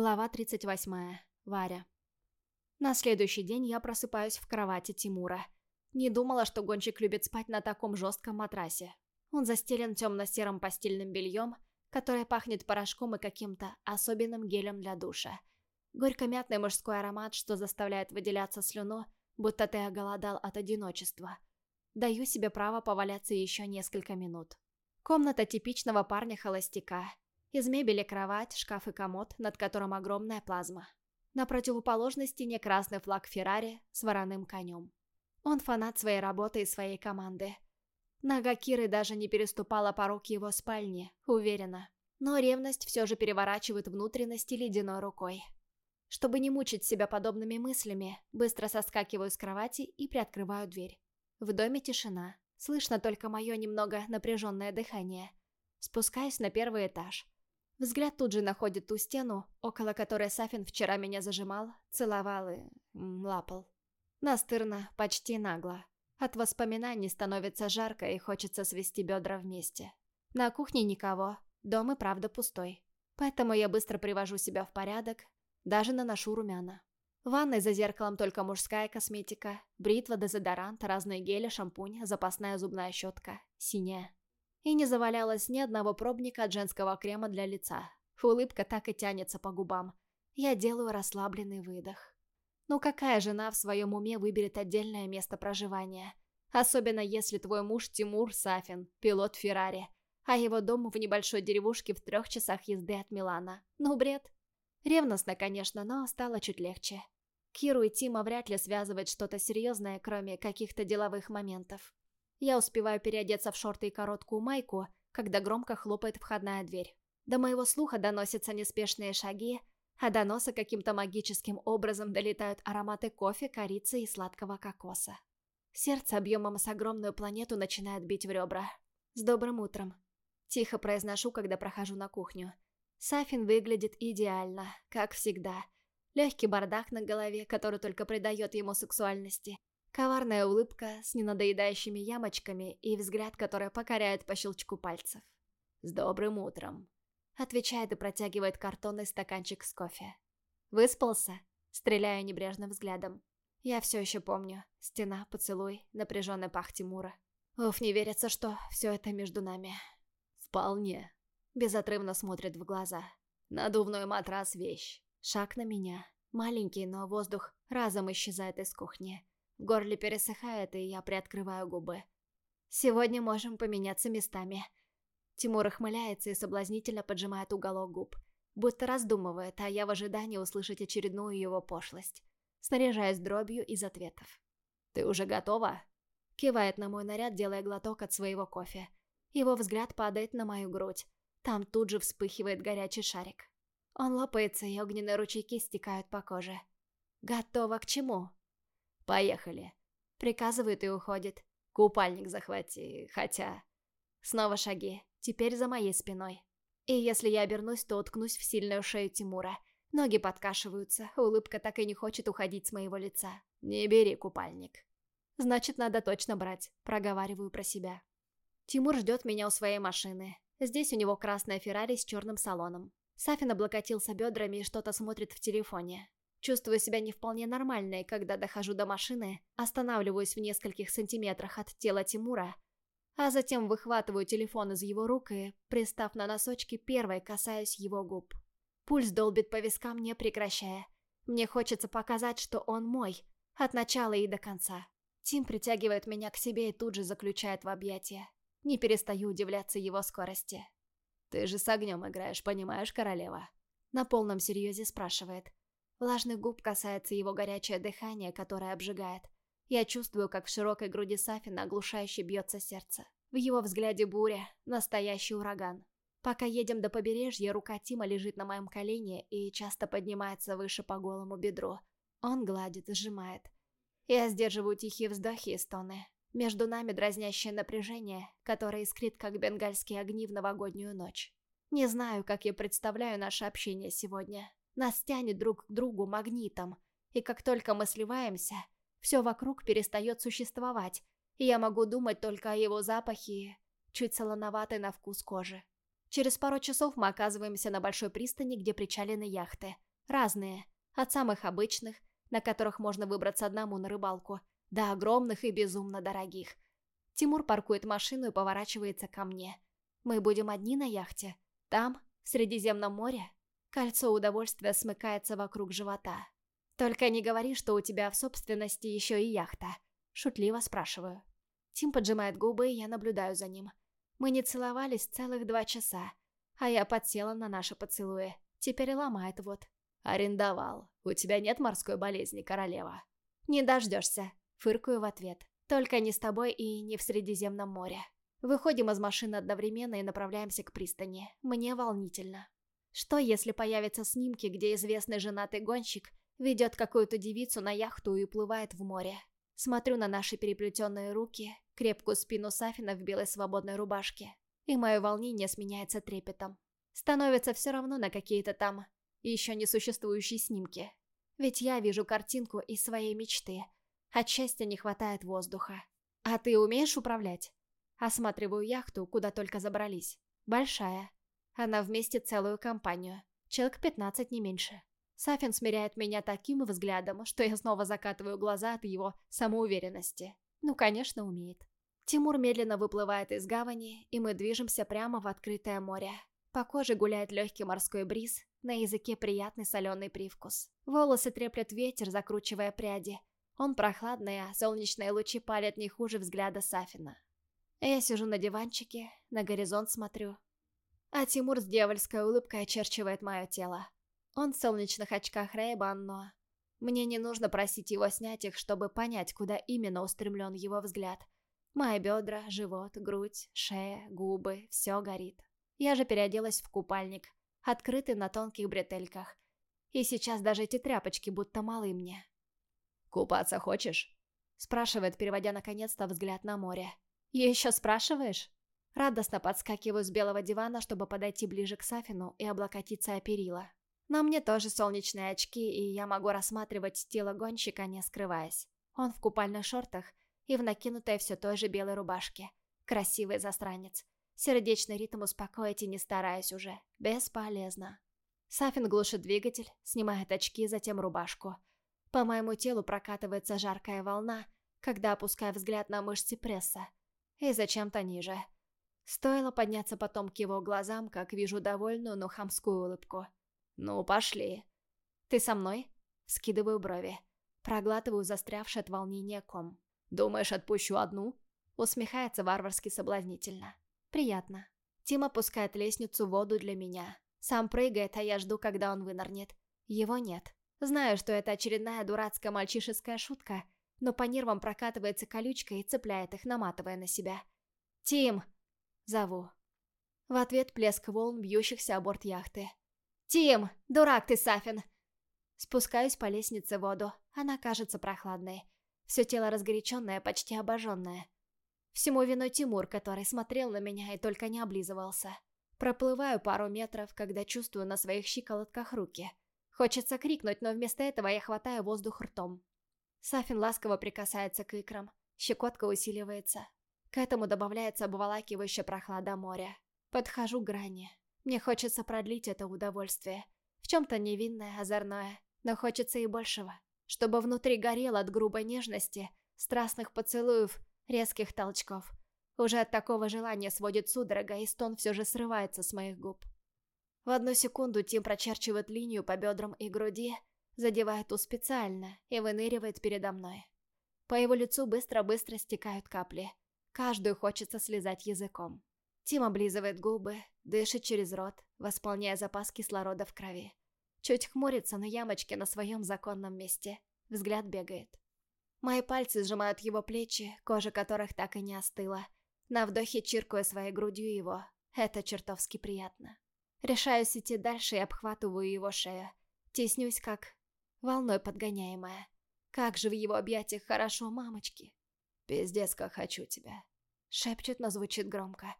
Глава 38. Варя. На следующий день я просыпаюсь в кровати Тимура. Не думала, что гонщик любит спать на таком жестком матрасе. Он застелен темно-серым постельным бельем, которое пахнет порошком и каким-то особенным гелем для душа. Горько-мятный мужской аромат, что заставляет выделяться слюну, будто ты оголодал от одиночества. Даю себе право поваляться еще несколько минут. Комната типичного парня-холостяка – из мебели кровать, шкаф и комод, над которым огромная плазма. На противоположной стене красный флаг Феррари с вороным конем. Он фанат своей работы и своей команды. Нога Киры даже не переступала порог его спальни, уверена. Но ревность все же переворачивает внутренности ледяной рукой. Чтобы не мучить себя подобными мыслями, быстро соскакиваю с кровати и приоткрываю дверь. В доме тишина. Слышно только мое немного напряженное дыхание. Спускаюсь на первый этаж. Взгляд тут же находит ту стену, около которой Сафин вчера меня зажимал, целовал и... лапал. Настырно, почти нагло. От воспоминаний становится жарко и хочется свести бедра вместе. На кухне никого, дом и правда пустой. Поэтому я быстро привожу себя в порядок, даже наношу румяна. В ванной за зеркалом только мужская косметика, бритва, дезодорант, разные гели, шампунь, запасная зубная щетка, синяя. И не завалялось ни одного пробника от женского крема для лица. Улыбка так и тянется по губам. Я делаю расслабленный выдох. Ну какая жена в своем уме выберет отдельное место проживания? Особенно если твой муж Тимур Сафин, пилот Феррари, а его дом в небольшой деревушке в трех часах езды от Милана. Ну бред. Ревностно, конечно, но стало чуть легче. Киру и Тима вряд ли связывает что-то серьезное, кроме каких-то деловых моментов. Я успеваю переодеться в шорты и короткую майку, когда громко хлопает входная дверь. До моего слуха доносятся неспешные шаги, а до носа каким-то магическим образом долетают ароматы кофе, корицы и сладкого кокоса. Сердце объемом с огромную планету начинает бить в ребра. «С добрым утром!» Тихо произношу, когда прохожу на кухню. Сафин выглядит идеально, как всегда. Легкий бардак на голове, который только придает ему сексуальности. Коварная улыбка с ненадоедающими ямочками и взгляд, который покоряет по щелчку пальцев. «С добрым утром!» Отвечает и протягивает картонный стаканчик с кофе. «Выспался?» Стреляю небрежным взглядом. Я все еще помню. Стена, поцелуй, напряженный пах Тимура. Уф, не верится, что все это между нами. «Вполне». Безотрывно смотрит в глаза. «Надувной матрас — вещь». Шаг на меня. Маленький, но воздух разом исчезает из кухни. В горле пересыхает, и я приоткрываю губы. Сегодня можем поменяться местами. Тимур охмыляется и соблазнительно поджимает уголок губ. Будто раздумывает, а я в ожидании услышать очередную его пошлость. Снаряжаясь дробью из ответов. «Ты уже готова?» Кивает на мой наряд, делая глоток от своего кофе. Его взгляд падает на мою грудь. Там тут же вспыхивает горячий шарик. Он лопается, и огненные ручейки стекают по коже. «Готова к чему?» «Поехали!» Приказывает и уходит. «Купальник захвати, хотя...» Снова шаги, теперь за моей спиной. И если я обернусь, то уткнусь в сильную шею Тимура. Ноги подкашиваются, улыбка так и не хочет уходить с моего лица. «Не бери купальник». «Значит, надо точно брать», проговариваю про себя. Тимур ждет меня у своей машины. Здесь у него красная Феррари с черным салоном. Сафин облокотился бедрами и что-то смотрит в телефоне. Чувствую себя не вполне нормальной, когда дохожу до машины, останавливаюсь в нескольких сантиметрах от тела Тимура, а затем выхватываю телефон из его рук и, пристав на носочки, первой касаюсь его губ. Пульс долбит по вискам, не прекращая. Мне хочется показать, что он мой, от начала и до конца. Тим притягивает меня к себе и тут же заключает в объятия. Не перестаю удивляться его скорости. «Ты же с огнем играешь, понимаешь, королева?» На полном серьезе спрашивает. Влажных губ касается его горячее дыхание, которое обжигает. Я чувствую, как в широкой груди Сафина оглушающе бьется сердце. В его взгляде буря, настоящий ураган. Пока едем до побережья, рука Тима лежит на моем колене и часто поднимается выше по голому бедру. Он гладит, сжимает. Я сдерживаю тихие вздохи и стоны. Между нами дразнящее напряжение, которое искрит, как бенгальские огни в новогоднюю ночь. Не знаю, как я представляю наше общение сегодня, нас тянет друг к другу магнитом, и как только мы сливаемся, все вокруг перестает существовать, и я могу думать только о его запахе чуть солоноватой на вкус кожи. Через пару часов мы оказываемся на большой пристани, где причалены яхты. Разные. От самых обычных, на которых можно выбраться одному на рыбалку, до огромных и безумно дорогих. Тимур паркует машину и поворачивается ко мне. Мы будем одни на яхте. Там, в Средиземном море, кольцо удовольствия смыкается вокруг живота. «Только не говори, что у тебя в собственности еще и яхта», — шутливо спрашиваю. Тим поджимает губы, и я наблюдаю за ним. Мы не целовались целых два часа, а я подсела на наши поцелуи. Теперь ломает вот. «Арендовал. У тебя нет морской болезни, королева?» «Не дождешься», — фыркаю в ответ. «Только не с тобой и не в Средиземном море». Выходим из машины одновременно и направляемся к пристани. Мне волнительно. Что, если появятся снимки, где известный женатый гонщик ведет какую-то девицу на яхту и уплывает в море? Смотрю на наши переплетенные руки, крепкую спину Сафина в белой свободной рубашке, и мое волнение сменяется трепетом. Становится все равно на какие-то там еще не существующие снимки. Ведь я вижу картинку из своей мечты. От счастья не хватает воздуха. А ты умеешь управлять? Осматриваю яхту, куда только забрались. Большая. Она вместе целую компанию. Человек 15 не меньше. Сафин смиряет меня таким взглядом, что я снова закатываю глаза от его самоуверенности. Ну, конечно, умеет. Тимур медленно выплывает из гавани, и мы движемся прямо в открытое море. По коже гуляет легкий морской бриз, на языке приятный соленый привкус. Волосы треплет ветер, закручивая пряди. Он прохладный, а солнечные лучи палят не хуже взгляда Сафина. Я сижу на диванчике, на горизонт смотрю. А Тимур с дьявольской улыбкой очерчивает мое тело. Он в солнечных очках Рейбан, но... Мне не нужно просить его снять их, чтобы понять, куда именно устремлен его взгляд. Мои бедра, живот, грудь, шея, губы — все горит. Я же переоделась в купальник, открытый на тонких бретельках. И сейчас даже эти тряпочки будто малы мне. «Купаться хочешь?» — спрашивает, переводя наконец-то взгляд на море. «Еще спрашиваешь?» Радостно подскакиваю с белого дивана, чтобы подойти ближе к Сафину и облокотиться о перила. На мне тоже солнечные очки, и я могу рассматривать тело гонщика, не скрываясь. Он в купальных шортах и в накинутой все той же белой рубашке. Красивый застранец. Сердечный ритм успокоить и не стараясь уже. Бесполезно. Сафин глушит двигатель, снимает очки, затем рубашку. По моему телу прокатывается жаркая волна, когда опускаю взгляд на мышцы пресса и зачем-то ниже. Стоило подняться потом к его глазам, как вижу довольную, но хамскую улыбку. «Ну, пошли». «Ты со мной?» Скидываю брови. Проглатываю застрявший от волнения ком. «Думаешь, отпущу одну?» Усмехается варварски соблазнительно. «Приятно». Тим опускает лестницу в воду для меня. Сам прыгает, а я жду, когда он вынырнет. Его нет. Знаю, что это очередная дурацкая мальчишеская шутка, но по нервам прокатывается колючка и цепляет их, наматывая на себя. «Тим!» Зову. В ответ плеск волн, бьющихся о борт яхты. «Тим! Дурак ты, Сафин!» Спускаюсь по лестнице в воду. Она кажется прохладной. Все тело разгоряченное, почти обожженное. Всему виной Тимур, который смотрел на меня и только не облизывался. Проплываю пару метров, когда чувствую на своих щиколотках руки. Хочется крикнуть, но вместо этого я хватаю воздух ртом. Сафин ласково прикасается к икрам. Щекотка усиливается. К этому добавляется обволакивающая прохлада моря. Подхожу к грани. Мне хочется продлить это удовольствие. В чем-то невинное, озорное. Но хочется и большего. Чтобы внутри горело от грубой нежности, страстных поцелуев, резких толчков. Уже от такого желания сводит судорога, и стон все же срывается с моих губ. В одну секунду Тим прочерчивает линию по бедрам и груди, задевает ту специально и выныривает передо мной. По его лицу быстро-быстро стекают капли. Каждую хочется слезать языком. Тим облизывает губы, дышит через рот, восполняя запас кислорода в крови. Чуть хмурится, но ямочки на своем законном месте. Взгляд бегает. Мои пальцы сжимают его плечи, кожа которых так и не остыла. На вдохе чиркаю своей грудью его. Это чертовски приятно. Решаюсь идти дальше и обхватываю его шею. Теснюсь, как волной подгоняемая. Как же в его объятиях хорошо, мамочки. «Пиздец, как хочу тебя», — шепчет, но звучит громко.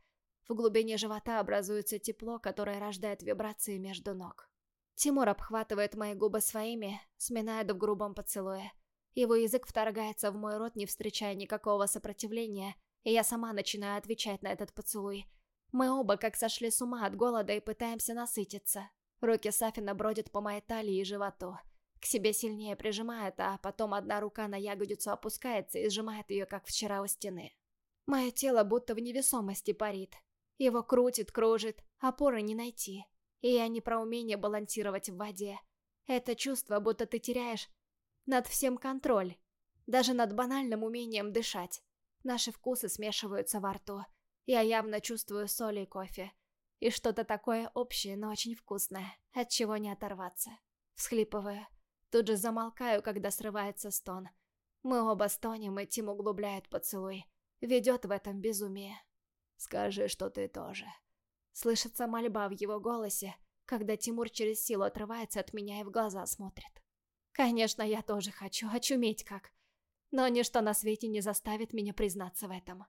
В глубине живота образуется тепло, которое рождает вибрации между ног. Тимур обхватывает мои губы своими, сминает в грубом поцелуе. Его язык вторгается в мой рот, не встречая никакого сопротивления, и я сама начинаю отвечать на этот поцелуй. Мы оба как сошли с ума от голода и пытаемся насытиться. Руки Сафина бродят по моей талии и животу. К себе сильнее прижимает, а потом одна рука на ягодицу опускается и сжимает ее, как вчера у стены. Мое тело будто в невесомости парит. Его крутит, кружит, опоры не найти. И я не про умение балансировать в воде. Это чувство, будто ты теряешь над всем контроль. Даже над банальным умением дышать. Наши вкусы смешиваются во рту. Я явно чувствую соль и кофе. И что-то такое общее, но очень вкусное, от чего не оторваться. Всхлипываю. Тут же замолкаю, когда срывается стон. Мы оба стонем, и Тим углубляет поцелуй. Ведет в этом безумие. «Скажи, что ты тоже». Слышится мольба в его голосе, когда Тимур через силу отрывается от меня и в глаза смотрит. Конечно, я тоже хочу, очуметь как. Но ничто на свете не заставит меня признаться в этом.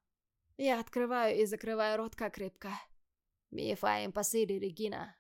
Я открываю и закрываю рот, как рыбка. «Mi fai impazzire, Regina»,